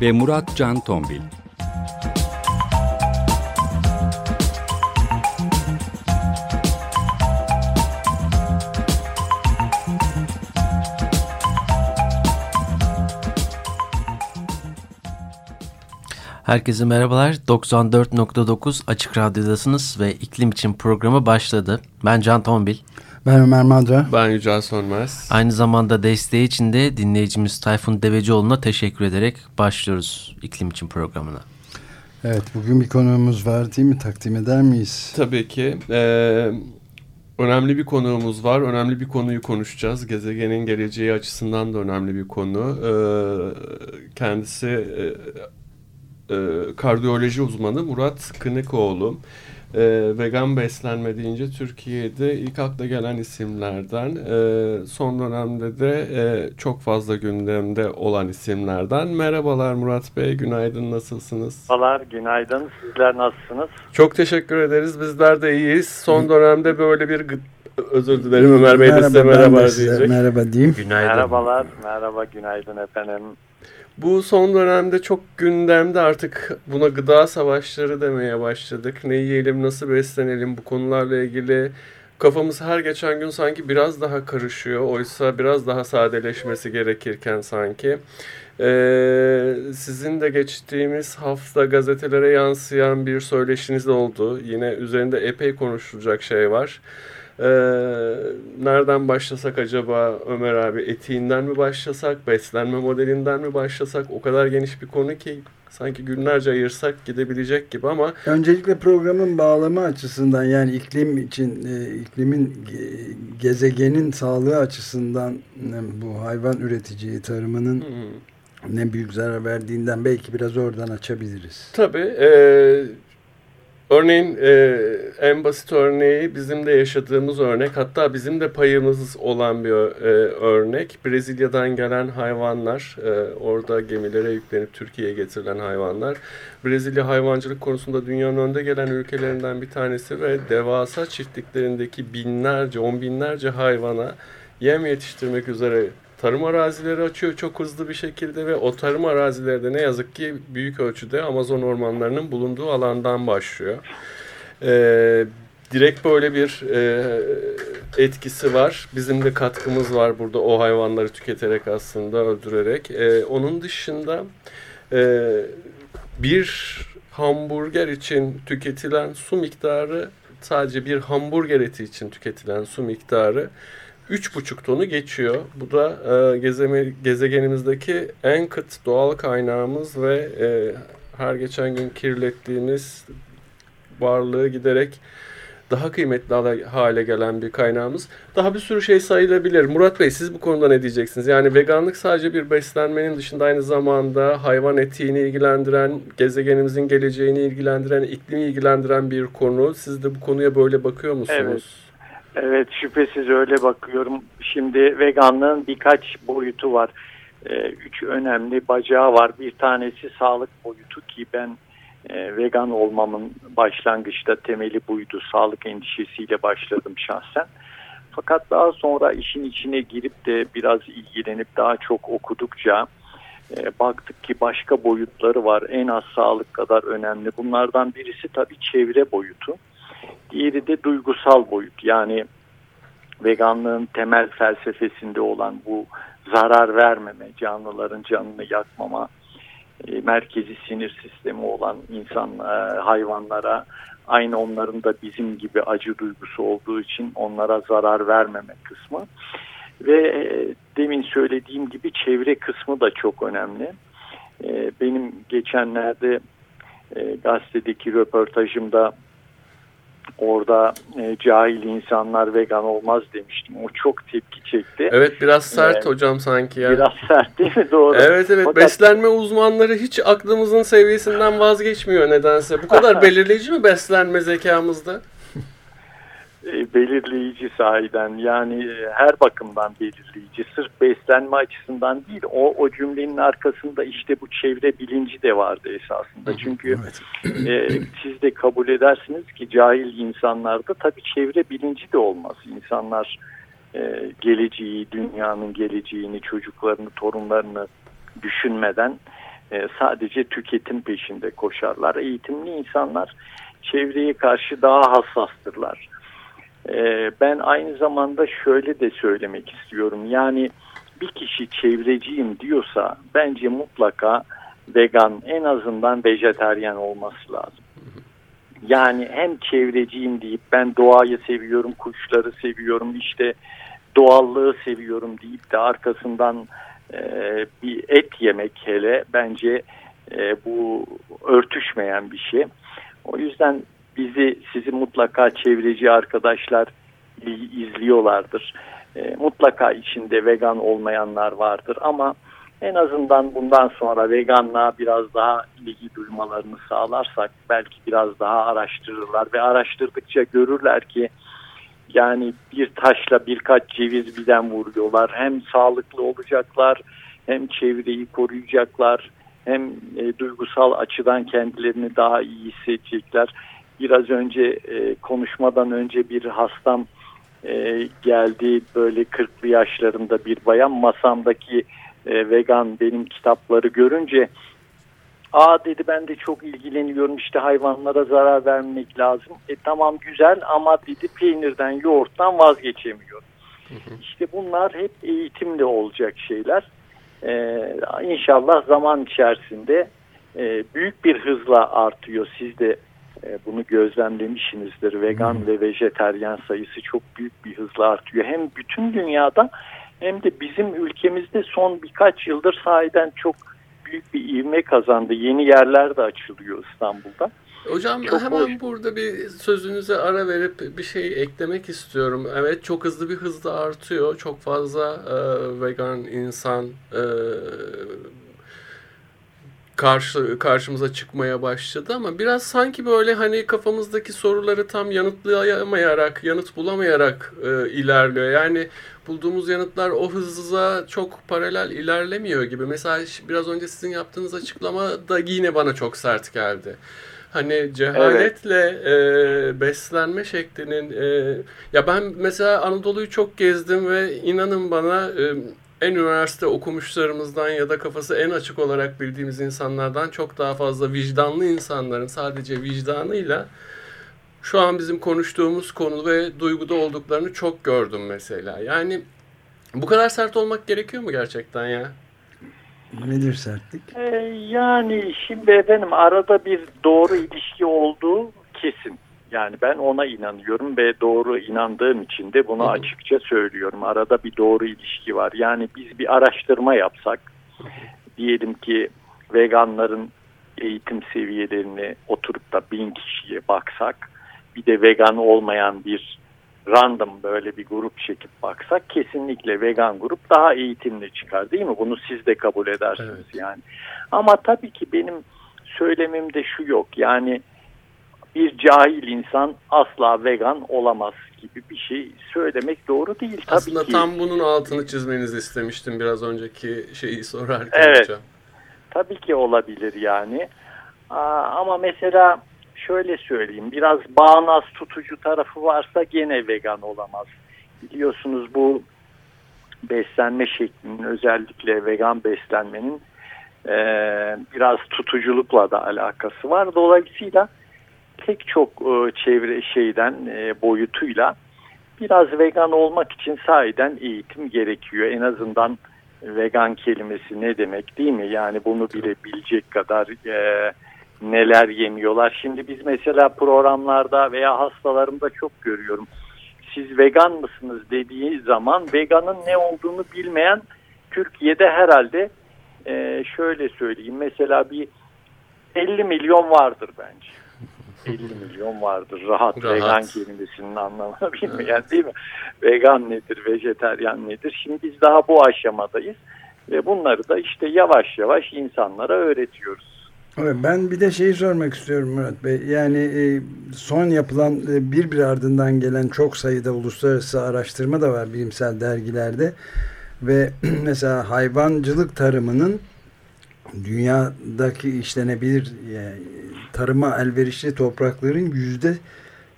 ve Murat Can Tombil. Herkese merhabalar. 94.9 Açık Radyo'dasınız ve iklim için programı başladı. Ben Can Tombil. Ben Ömer Madra. Ben Yücel Sönmez. Aynı zamanda desteği için de dinleyicimiz Tayfun Devecioğlu'na teşekkür ederek başlıyoruz iklim için programına. Evet bugün bir konuğumuz var değil mi? Takdim eder miyiz? Tabii ki. Ee, önemli bir konuğumuz var. Önemli bir konuyu konuşacağız. Gezegenin geleceği açısından da önemli bir konu. Ee, kendisi e, e, kardiyoloji uzmanı Murat Kınıkoğlu. E, vegan beslenme deyince Türkiye'de ilk akla gelen isimlerden, e, son dönemde de e, çok fazla gündemde olan isimlerden. Merhabalar Murat Bey, günaydın, nasılsınız? Merhabalar, günaydın. Sizler nasılsınız? Çok teşekkür ederiz, bizler de iyiyiz. Son dönemde böyle bir özür dilerim Ömer Bey de size merhaba diyecek. Merhaba diyeyim. Günaydın. Merhabalar, merhaba, günaydın efendim. Bu son dönemde çok gündemde artık buna gıda savaşları demeye başladık. Ne yiyelim, nasıl beslenelim bu konularla ilgili kafamız her geçen gün sanki biraz daha karışıyor. Oysa biraz daha sadeleşmesi gerekirken sanki. Ee, sizin de geçtiğimiz hafta gazetelere yansıyan bir söyleşiniz oldu. Yine üzerinde epey konuşulacak şey var. Ee, nereden başlasak acaba Ömer abi? Etiğinden mi başlasak, beslenme modelinden mi başlasak? O kadar geniş bir konu ki sanki günlerce ayırsak gidebilecek gibi ama... Öncelikle programın bağlama açısından yani iklim için, e, iklimin gezegenin sağlığı açısından e, bu hayvan üreticiyi tarımının hmm. ne büyük zarar verdiğinden belki biraz oradan açabiliriz. Tabii. E, Örneğin e, en basit örneği bizim de yaşadığımız örnek hatta bizim de payımız olan bir e, örnek. Brezilya'dan gelen hayvanlar e, orada gemilere yüklenip Türkiye'ye getirilen hayvanlar. Brezilya hayvancılık konusunda dünyanın önde gelen ülkelerinden bir tanesi ve devasa çiftliklerindeki binlerce on binlerce hayvana yem yetiştirmek üzere tarım arazileri açıyor çok hızlı bir şekilde ve o tarım arazileri de ne yazık ki büyük ölçüde Amazon ormanlarının bulunduğu alandan başlıyor. Ee, direkt böyle bir e, etkisi var. Bizim de katkımız var burada o hayvanları tüketerek aslında öldürerek. Ee, onun dışında e, bir hamburger için tüketilen su miktarı sadece bir hamburger eti için tüketilen su miktarı 3,5 tonu geçiyor. Bu da e, gezeme, gezegenimizdeki en kıt doğal kaynağımız ve e, her geçen gün kirlettiğimiz varlığı giderek daha kıymetli hale gelen bir kaynağımız. Daha bir sürü şey sayılabilir. Murat Bey siz bu konuda ne diyeceksiniz? Yani veganlık sadece bir beslenmenin dışında aynı zamanda hayvan etiğini ilgilendiren, gezegenimizin geleceğini ilgilendiren, iklimi ilgilendiren bir konu. Siz de bu konuya böyle bakıyor musunuz? Evet. Evet şüphesiz öyle bakıyorum. Şimdi veganlığın birkaç boyutu var. Ee, üç önemli bacağı var. Bir tanesi sağlık boyutu ki ben e, vegan olmamın başlangıçta temeli buydu. Sağlık endişesiyle başladım şahsen. Fakat daha sonra işin içine girip de biraz ilgilenip daha çok okudukça e, baktık ki başka boyutları var. En az sağlık kadar önemli. Bunlardan birisi tabii çevre boyutu. Diğeri de duygusal boyut. Yani veganlığın temel felsefesinde olan bu zarar vermeme, canlıların canını yakmama, e, merkezi sinir sistemi olan insan e, hayvanlara aynı onların da bizim gibi acı duygusu olduğu için onlara zarar vermeme kısmı ve e, demin söylediğim gibi çevre kısmı da çok önemli. E, benim geçenlerde e, gazetedeki röportajımda orada e, cahil insanlar vegan olmaz demiştim. O çok tepki çekti. Evet biraz sert ee, hocam sanki ya. Biraz sert değil mi? Doğru. Evet evet Fakat... beslenme uzmanları hiç aklımızın seviyesinden vazgeçmiyor nedense. Bu kadar belirleyici mi beslenme zekamızda? E, belirleyici sahiden. Yani e, her bakımdan belirleyici. Sırf beslenme açısından değil o, o cümlenin arkasında işte bu çevre bilinci de vardı esasında. Çünkü evet. e, siz de kabul edersiniz ki cahil insanlarda tabii çevre bilinci de olmaz. İnsanlar e, geleceği dünyanın geleceğini çocuklarını torunlarını düşünmeden e, sadece tüketim peşinde koşarlar. Eğitimli insanlar çevreye karşı daha hassastırlar ee, ben aynı zamanda şöyle de söylemek istiyorum. Yani bir kişi çevreciyim diyorsa bence mutlaka vegan en azından vejeteryan olması lazım. Yani hem çevreciyim deyip ben doğayı seviyorum, kuşları seviyorum, işte doğallığı seviyorum deyip de arkasından e, bir et yemek hele bence e, bu örtüşmeyen bir şey. O yüzden bizi sizi mutlaka çevreci arkadaşlar izliyorlardır. E, mutlaka içinde vegan olmayanlar vardır ama en azından bundan sonra veganlığa biraz daha ilgi duymalarını sağlarsak belki biraz daha araştırırlar ve araştırdıkça görürler ki yani bir taşla birkaç ceviz birden vuruyorlar. Hem sağlıklı olacaklar hem çevreyi koruyacaklar hem e, duygusal açıdan kendilerini daha iyi hissedecekler biraz önce e, konuşmadan önce bir hastam e, geldi böyle 40'lı yaşlarında bir bayan masamdaki e, vegan benim kitapları görünce aa dedi ben de çok ilgileniyorum işte hayvanlara zarar vermek lazım. E tamam güzel ama dedi peynirden yoğurttan vazgeçemiyor. İşte bunlar hep eğitimle olacak şeyler. Ee, inşallah zaman içerisinde e, büyük bir hızla artıyor. Siz de bunu gözlemlemişsinizdir. Vegan hmm. ve vejeteryan sayısı çok büyük bir hızla artıyor. Hem bütün dünyada hem de bizim ülkemizde son birkaç yıldır sahiden çok büyük bir ivme kazandı. Yeni yerler de açılıyor İstanbul'da. Hocam çok hemen hoş. burada bir sözünüze ara verip bir şey eklemek istiyorum. Evet çok hızlı bir hızla artıyor. Çok fazla e, vegan insan e, karşı karşımıza çıkmaya başladı ama biraz sanki böyle hani kafamızdaki soruları tam yanıtlayamayarak, yanıt bulamayarak e, ilerliyor. Yani bulduğumuz yanıtlar o hızla çok paralel ilerlemiyor gibi. Mesela biraz önce sizin yaptığınız açıklama da yine bana çok sert geldi. Hani cehaletle evet. e, beslenme şeklinin e, ya ben mesela Anadolu'yu çok gezdim ve inanın bana e, en üniversite okumuşlarımızdan ya da kafası en açık olarak bildiğimiz insanlardan çok daha fazla vicdanlı insanların sadece vicdanıyla şu an bizim konuştuğumuz konu ve duyguda olduklarını çok gördüm mesela. Yani bu kadar sert olmak gerekiyor mu gerçekten ya? Nedir sertlik? Ee, yani şimdi efendim arada bir doğru ilişki olduğu kesin. Yani ben ona inanıyorum ve doğru inandığım için de bunu açıkça söylüyorum. Arada bir doğru ilişki var. Yani biz bir araştırma yapsak, diyelim ki veganların eğitim seviyelerini oturup da bin kişiye baksak, bir de vegan olmayan bir random böyle bir grup çekip baksak kesinlikle vegan grup daha eğitimli çıkar değil mi? Bunu siz de kabul edersiniz evet. yani. Ama tabii ki benim söylemimde şu yok. Yani bir cahil insan asla vegan olamaz gibi bir şey söylemek doğru değil. Tabii Aslında ki, tam bunun altını çizmenizi istemiştim biraz önceki şeyi sorarken. Evet. Hocam. Tabii ki olabilir yani. Aa, ama mesela şöyle söyleyeyim biraz bağnaz tutucu tarafı varsa gene vegan olamaz. Biliyorsunuz bu beslenme şeklinin özellikle vegan beslenmenin e, biraz tutuculukla da alakası var. Dolayısıyla pek çok e, çevre şeyden e, boyutuyla biraz vegan olmak için sahiden eğitim gerekiyor. En azından vegan kelimesi ne demek değil mi? Yani bunu bile bilecek kadar e, neler yemiyorlar. Şimdi biz mesela programlarda veya hastalarımda çok görüyorum. Siz vegan mısınız dediği zaman veganın ne olduğunu bilmeyen Türkiye'de herhalde e, şöyle söyleyeyim mesela bir 50 milyon vardır bence. 50 milyon vardır. Rahat, Rahat. vegan kelimesinin anlamını bilmeyen değil mi? Vegan nedir, vejeteryan nedir? Şimdi biz daha bu aşamadayız. Ve bunları da işte yavaş yavaş insanlara öğretiyoruz. Evet, ben bir de şeyi sormak istiyorum Murat Bey. Yani e, son yapılan e, bir bir ardından gelen çok sayıda uluslararası araştırma da var bilimsel dergilerde. Ve mesela hayvancılık tarımının dünyadaki işlenebilir yani, tarıma elverişli toprakların yüzde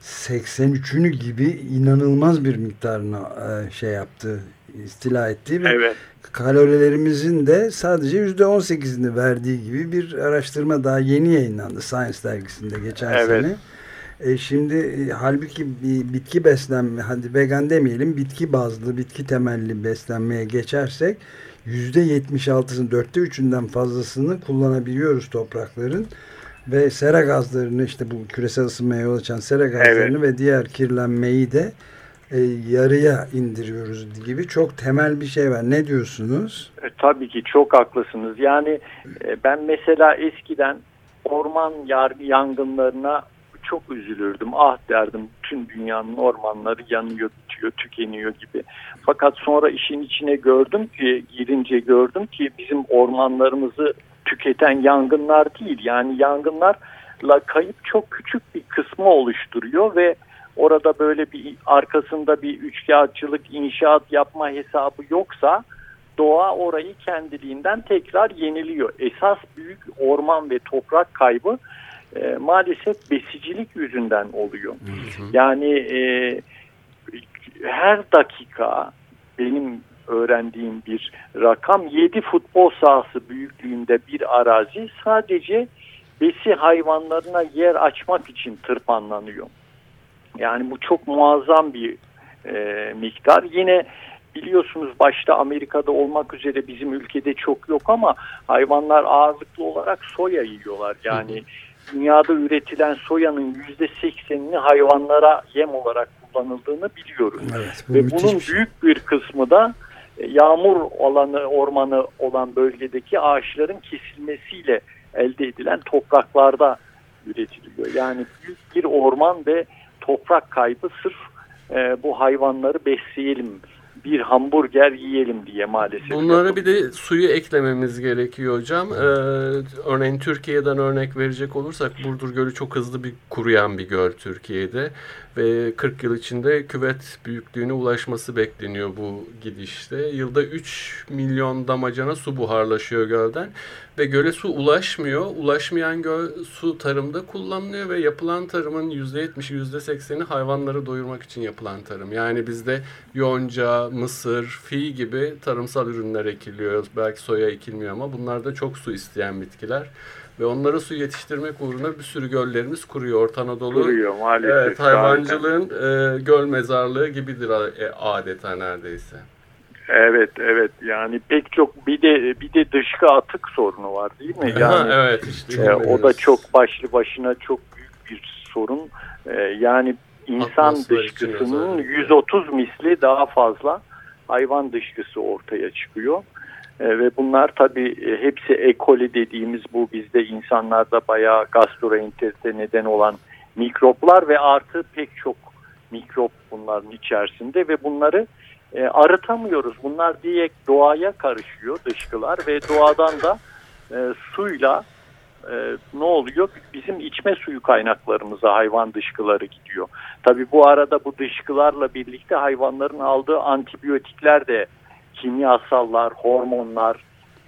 83'ünü gibi inanılmaz bir miktarına e, şey yaptı, istila etti ve evet. kalorilerimizin de sadece yüzde 18'ini verdiği gibi bir araştırma daha yeni yayınlandı Science dergisinde geçen evet. sene. E şimdi e, halbuki bitki beslenme, hadi vegan demeyelim, bitki bazlı, bitki temelli beslenmeye geçersek yüzde 76'sının dörtte üçünden fazlasını kullanabiliyoruz toprakların ve sera gazlarını işte bu küresel ısınmaya yol açan sera gazlarını evet. ve diğer kirlenmeyi de e, yarıya indiriyoruz gibi çok temel bir şey var. Ne diyorsunuz? E, tabii ki çok haklısınız. Yani e, ben mesela eskiden orman yangınlarına çok üzülürdüm. Ah derdim tüm dünyanın ormanları yanıyor, bitiyor, tükeniyor gibi. Fakat sonra işin içine gördüm ki, girince gördüm ki bizim ormanlarımızı tüketen yangınlar değil. Yani yangınlarla kayıp çok küçük bir kısmı oluşturuyor ve orada böyle bir arkasında bir üçkağıtçılık inşaat yapma hesabı yoksa doğa orayı kendiliğinden tekrar yeniliyor. Esas büyük orman ve toprak kaybı e, maalesef besicilik yüzünden oluyor. Hı hı. Yani e, her dakika benim öğrendiğim bir rakam 7 futbol sahası büyüklüğünde bir arazi sadece besi hayvanlarına yer açmak için tırpanlanıyor. Yani bu çok muazzam bir e, miktar. Yine biliyorsunuz başta Amerika'da olmak üzere bizim ülkede çok yok ama hayvanlar ağırlıklı olarak soya yiyorlar. Yani dünyada üretilen soyanın yüzde seksenini hayvanlara yem olarak kullanıldığını biliyoruz. Evet, bu Ve bunun şey. büyük bir kısmı da e, yağmur alanı, ormanı olan bölgedeki ağaçların kesilmesiyle elde edilen topraklarda üretiliyor. Yani büyük bir orman ve toprak kaybı sırf e, bu hayvanları besleyelim bir hamburger yiyelim diye maalesef. Bunlara bir de suyu eklememiz gerekiyor hocam. Ee, örneğin Türkiye'den örnek verecek olursak Burdur Gölü çok hızlı bir kuruyan bir göl Türkiye'de ve 40 yıl içinde küvet büyüklüğüne ulaşması bekleniyor bu gidişte. Yılda 3 milyon damacana su buharlaşıyor gölden ve göle su ulaşmıyor. Ulaşmayan göl su tarımda kullanılıyor ve yapılan tarımın %70'i %80'i hayvanları doyurmak için yapılan tarım. Yani bizde yonca, mısır, fi gibi tarımsal ürünler ekiliyor. Belki soya ekilmiyor ama bunlar da çok su isteyen bitkiler. Ve onlara su yetiştirmek uğruna bir sürü göllerimiz kuruyor Orta Anadolu. Kuruyor maalesef. Evet, hayvancılığın e, göl mezarlığı gibidir e, adeta neredeyse. Evet evet yani pek çok bir de bir de dışkı atık sorunu var değil mi? Yani evet işte. E, o da çok başlı başına çok büyük bir sorun. E, yani insan Atmosfer dışkısının 130 misli daha fazla hayvan dışkısı ortaya çıkıyor. E, ve bunlar tabii e, hepsi ekoli dediğimiz bu bizde insanlarda bayağı gastroenterite neden olan mikroplar ve artı pek çok mikrop bunların içerisinde ve bunları e, arıtamıyoruz. Bunlar direkt doğaya karışıyor dışkılar ve doğadan da e, suyla e, ne oluyor? Bizim içme suyu kaynaklarımıza hayvan dışkıları gidiyor. Tabii bu arada bu dışkılarla birlikte hayvanların aldığı antibiyotikler de kimyasallar, hormonlar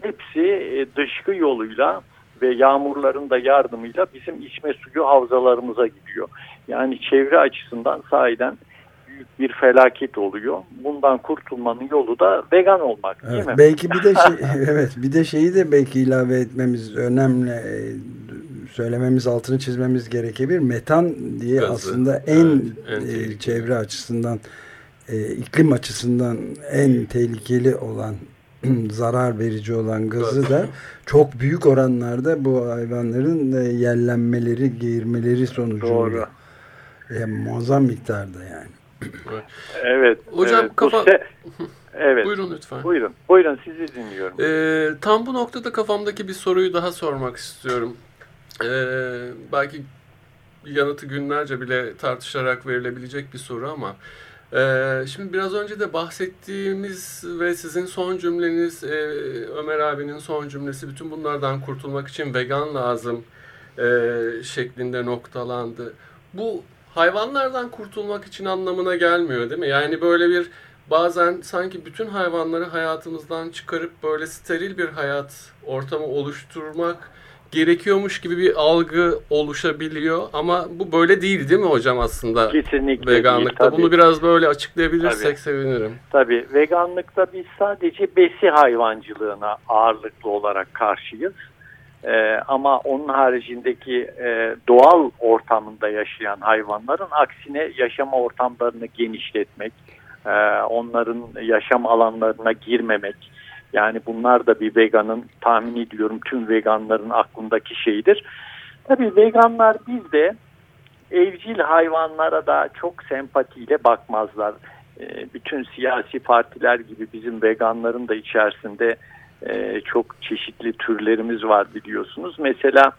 hepsi e, dışkı yoluyla ve yağmurların da yardımıyla bizim içme suyu havzalarımıza gidiyor. Yani çevre açısından sahiden büyük bir felaket oluyor. Bundan kurtulmanın yolu da vegan olmak değil evet, mi? Belki bir de şey, evet bir de şeyi de belki ilave etmemiz önemli e, söylememiz altını çizmemiz gerekebilir. Metan diye Gazı. aslında en, evet, en e, çevre açısından e, iklim açısından en tehlikeli olan zarar verici olan gazı da çok büyük oranlarda bu hayvanların yerlenmeleri, geğirmeleri sonucunda. Doğru. E, muazzam miktarda yani. Evet. Hocam evet. kafa... Se... Evet. Buyurun lütfen. Buyurun. Buyurun sizi dinliyorum. Ee, tam bu noktada kafamdaki bir soruyu daha sormak istiyorum. Ee, belki yanıtı günlerce bile tartışarak verilebilecek bir soru ama ee, şimdi biraz önce de bahsettiğimiz ve sizin son cümleniz, e, Ömer abinin son cümlesi bütün bunlardan kurtulmak için vegan lazım e, şeklinde noktalandı. Bu hayvanlardan kurtulmak için anlamına gelmiyor değil mi? Yani böyle bir bazen sanki bütün hayvanları hayatımızdan çıkarıp böyle steril bir hayat ortamı oluşturmak gerekiyormuş gibi bir algı oluşabiliyor ama bu böyle değil değil mi hocam aslında? Kesinlikle Veganlıkta. değil, Bunu biraz böyle açıklayabilirsek tabii. sevinirim. Tabii veganlıkta biz sadece besi hayvancılığına ağırlıklı olarak karşıyız. Ee, ama onun haricindeki e, doğal ortamında yaşayan hayvanların aksine yaşama ortamlarını genişletmek, e, onların yaşam alanlarına girmemek, yani bunlar da bir veganın tahmin ediyorum tüm veganların aklındaki şeyidir. Tabii veganlar bizde evcil hayvanlara da çok sempatiyle bakmazlar. E, bütün siyasi partiler gibi bizim veganların da içerisinde e, çok çeşitli türlerimiz var biliyorsunuz. Mesela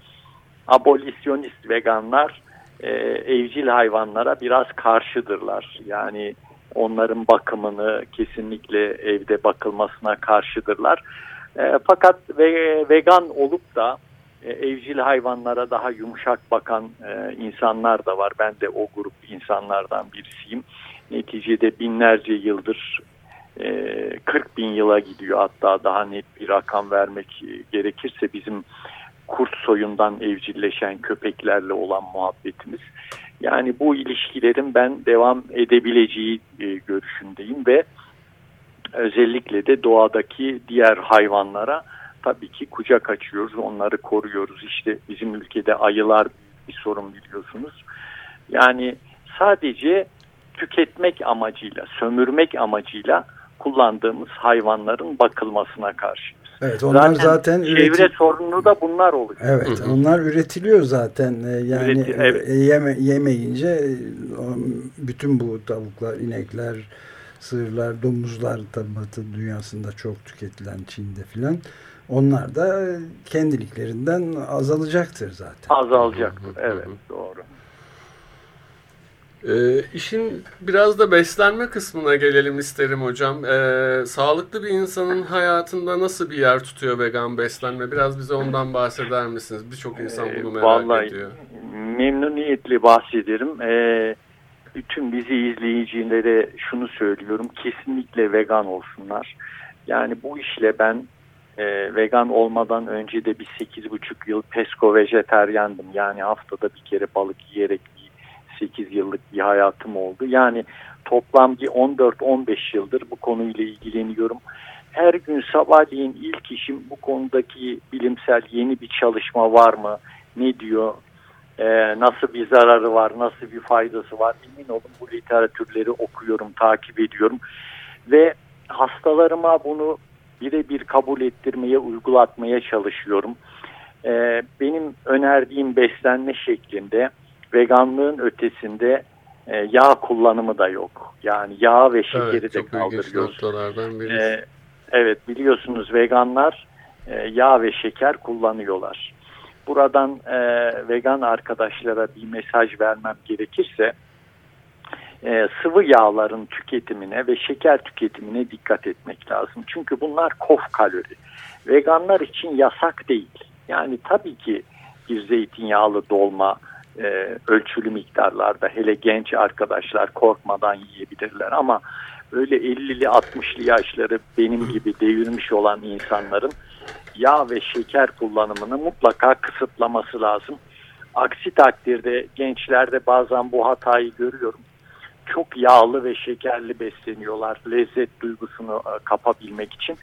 abolisyonist veganlar e, evcil hayvanlara biraz karşıdırlar. Yani onların bakımını kesinlikle evde bakılmasına karşıdırlar. E, fakat ve, vegan olup da e, evcil hayvanlara daha yumuşak bakan e, insanlar da var. Ben de o grup insanlardan birisiyim. Neticede binlerce yıldır e, 40 bin yıla gidiyor hatta daha net bir rakam vermek gerekirse bizim kurt soyundan evcilleşen köpeklerle olan muhabbetimiz. Yani bu ilişkilerin ben devam edebileceği e, görüşündeyim ve özellikle de doğadaki diğer hayvanlara tabii ki kucak açıyoruz, onları koruyoruz. İşte bizim ülkede ayılar bir sorun biliyorsunuz. Yani sadece tüketmek amacıyla, sömürmek amacıyla kullandığımız hayvanların bakılmasına karşı. Evet onlar zaten, zaten çevre üreti... sorunu da bunlar oluyor. Evet hı hı. onlar üretiliyor zaten e, yani Üreti, evet. E, yeme, yemeyince e, bütün bu tavuklar, inekler, sığırlar, domuzlar tabi batı dünyasında çok tüketilen Çin'de filan onlar da kendiliklerinden azalacaktır zaten. Azalacaktır evet doğru. Ee, işin biraz da beslenme kısmına gelelim isterim hocam. Ee, sağlıklı bir insanın hayatında nasıl bir yer tutuyor vegan beslenme? Biraz bize ondan bahseder misiniz? Birçok insan bunu merak Vallahi, ediyor. Memnuniyetle bahsederim. Ee, bütün bizi izleyicilere şunu söylüyorum. Kesinlikle vegan olsunlar. Yani bu işle ben e, vegan olmadan önce de bir 8,5 yıl pesko vejeteryandım. Yani haftada bir kere balık yiyerek 8 yıllık bir hayatım oldu. Yani toplam bir 14-15 yıldır bu konuyla ilgileniyorum. Her gün sabahleyin ilk işim bu konudaki bilimsel yeni bir çalışma var mı? Ne diyor? Ee, nasıl bir zararı var? Nasıl bir faydası var? Emin olun bu literatürleri okuyorum, takip ediyorum. Ve hastalarıma bunu birebir kabul ettirmeye, uygulatmaya çalışıyorum. Ee, benim önerdiğim beslenme şeklinde veganlığın ötesinde e, yağ kullanımı da yok. Yani yağ ve şekeri evet, de kaldırıyoruz. Ee, evet biliyorsunuz veganlar e, yağ ve şeker kullanıyorlar. Buradan e, vegan arkadaşlara bir mesaj vermem gerekirse e, sıvı yağların tüketimine ve şeker tüketimine dikkat etmek lazım. Çünkü bunlar kof kalori. Veganlar için yasak değil. Yani tabii ki bir zeytinyağlı dolma, e, ölçülü miktarlarda hele genç arkadaşlar korkmadan yiyebilirler ama öyle 50'li 60'lı yaşları benim gibi devirmiş olan insanların yağ ve şeker kullanımını mutlaka kısıtlaması lazım. Aksi takdirde gençlerde bazen bu hatayı görüyorum. Çok yağlı ve şekerli besleniyorlar lezzet duygusunu e, kapabilmek için.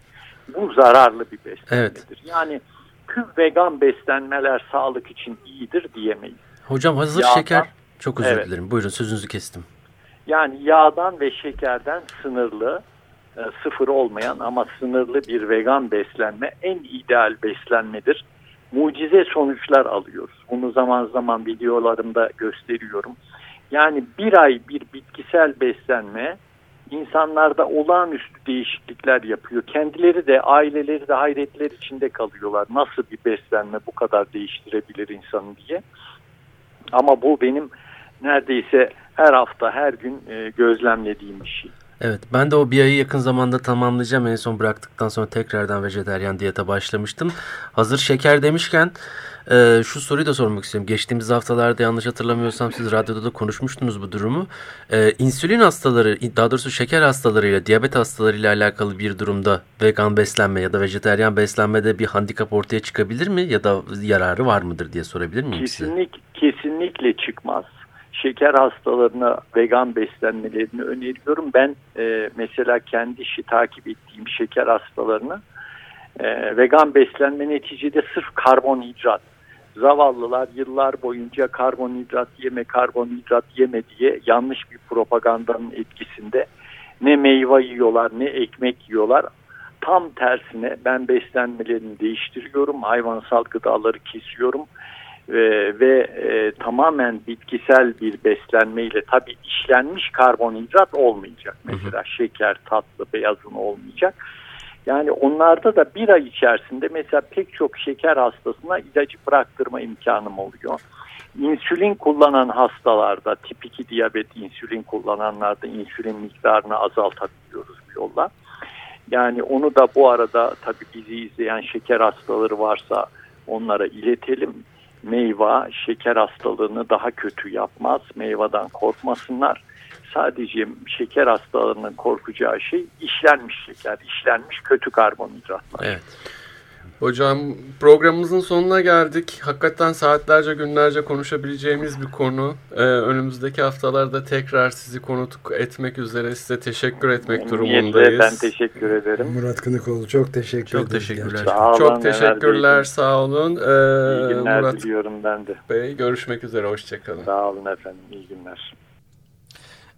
Bu zararlı bir beslenmedir. Evet. Yani tüm vegan beslenmeler sağlık için iyidir diyemeyiz. Hocam hazır yağdan, şeker çok özür evet. dilerim. Buyurun sözünüzü kestim. Yani yağdan ve şekerden sınırlı, e, sıfır olmayan ama sınırlı bir vegan beslenme en ideal beslenmedir. Mucize sonuçlar alıyoruz. Bunu zaman zaman videolarımda gösteriyorum. Yani bir ay bir bitkisel beslenme insanlarda olağanüstü değişiklikler yapıyor. Kendileri de aileleri de hayretler içinde kalıyorlar. Nasıl bir beslenme bu kadar değiştirebilir insanı diye. Ama bu benim neredeyse her hafta her gün e, gözlemlediğim bir şey. Evet ben de o bir ayı yakın zamanda tamamlayacağım. En son bıraktıktan sonra tekrardan vejeteryan diyete başlamıştım. Hazır şeker demişken e, şu soruyu da sormak istiyorum. Geçtiğimiz haftalarda yanlış hatırlamıyorsam siz radyoda da konuşmuştunuz bu durumu. E, insülin hastaları daha doğrusu şeker hastalarıyla diyabet hastalarıyla alakalı bir durumda vegan beslenme ya da vejeteryan beslenmede bir handikap ortaya çıkabilir mi? Ya da yararı var mıdır diye sorabilir miyim Kesinlik, size? Kesinlikle çıkmaz şeker hastalarına vegan beslenmelerini öneriyorum. Ben e, mesela kendi işi takip ettiğim şeker hastalarına e, vegan beslenme neticede sırf karbonhidrat. Zavallılar yıllar boyunca karbonhidrat yeme, karbonhidrat yeme diye yanlış bir propagandanın etkisinde ne meyve yiyorlar ne ekmek yiyorlar. Tam tersine ben beslenmelerini değiştiriyorum. Hayvansal gıdaları kesiyorum ve, ve e, tamamen bitkisel bir beslenmeyle tabii işlenmiş karbonhidrat olmayacak. Mesela hı hı. şeker, tatlı, beyazın olmayacak. Yani onlarda da bir ay içerisinde mesela pek çok şeker hastasına ilacı bıraktırma imkanım oluyor. İnsülin kullanan hastalarda tip 2 diyabet insülin kullananlarda insülin miktarını azaltabiliyoruz bu yolla. Yani onu da bu arada tabii bizi izleyen şeker hastaları varsa onlara iletelim meyve şeker hastalığını daha kötü yapmaz. Meyveden korkmasınlar. Sadece şeker hastalığının korkacağı şey işlenmiş şeker, işlenmiş kötü karbonhidratlar. Evet. Hocam programımızın sonuna geldik. Hakikaten saatlerce günlerce konuşabileceğimiz bir konu. Ee, önümüzdeki haftalarda tekrar sizi konuk etmek üzere size teşekkür etmek durumundayız. Ben teşekkür ederim. Murat Kınıkoğlu çok teşekkür çok ederim. Teşekkürler. Sağ olun, çok teşekkürler. Sağ olun. Ee, İyi günler Murat diliyorum ben de. Bey görüşmek üzere. Hoşçakalın. Sağ olun efendim. İyi günler.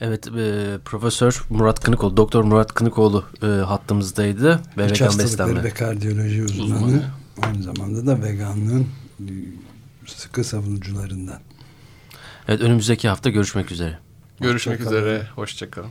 Evet, e, Profesör Murat Kınıkoğlu, Doktor Murat Kınıkoğlu e, hattımızdaydı ve İç vegan beslenme. ve kardiyoloji uzmanı, uzmanı. Aynı zamanda da veganlığın e, sıkı savunucularından. Evet, önümüzdeki hafta görüşmek üzere. Görüşmek Hoşça üzere, hoşçakalın.